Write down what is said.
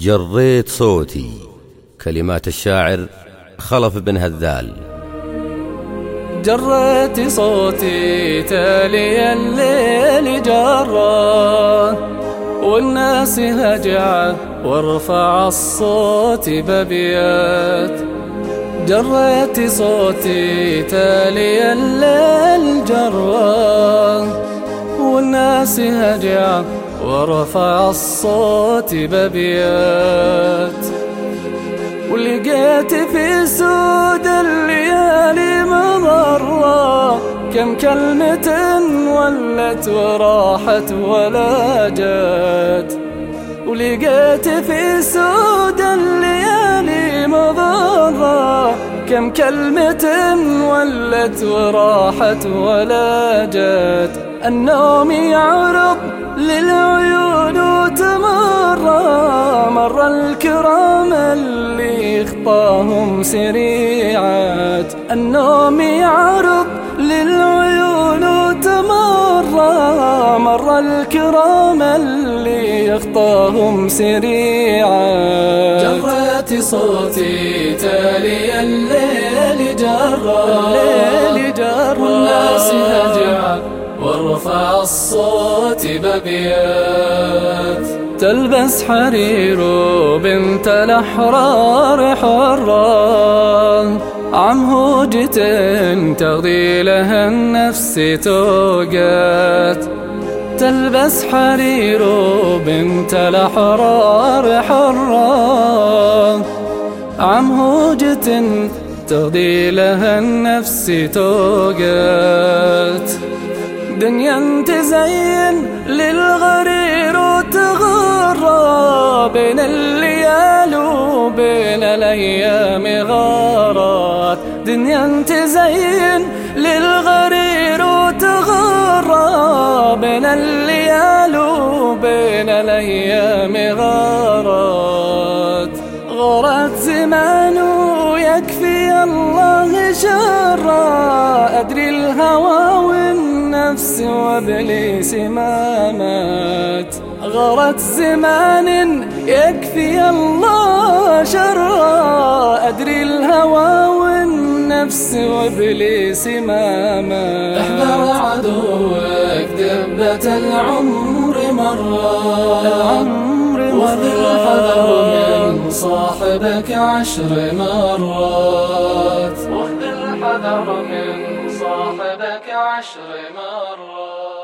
جريت صوتي. كلمات الشاعر خلف بن هذال. جريت صوتي تالي الليل جرى والناس هجعت وارفع الصوت ببيات جريت صوتي تالي الليل جرى والناس هجعت ورفع الصوت ببيات. ولقيت في سود الليالي مضرة كم كلمة ولت وراحت ولا جات. ولقيت في سود الليالي مضرة. كم كلمة ولت وراحت ولا جات. النوم يعرض للعيون خطاهم سريعات. النوم يعرض للعيون وتمر مر الكرام اللي يخطاهم سريعات. جرت صوتي تالي الليل جرى. الليل جرى. والناس هجعت وارفع الصوت ببيات تلبس حرير بنت الأحرار حرة. عم هوجة تغذي لها النفس توقات تلبس حرير بنت الأحرار حرة. عم هوجة تغذي لها النفس توقات دنيا تزين للغرير وتغرى بين الليال وبين الأيام غارات دنيا تزين للغرير وتغرى بين الليال وبين الأيام غارات غارت زمان ويكفي الله وابليس ما مات. غرت زمان يكفي الله شرا أدري الهوى والنفس وابليس ما مات. احذر عدوك دبة العمر مرة. العمر وخذ الحذر من صاحبك عشر مرات. وخذ الحذر من صاحبك عشر مرات.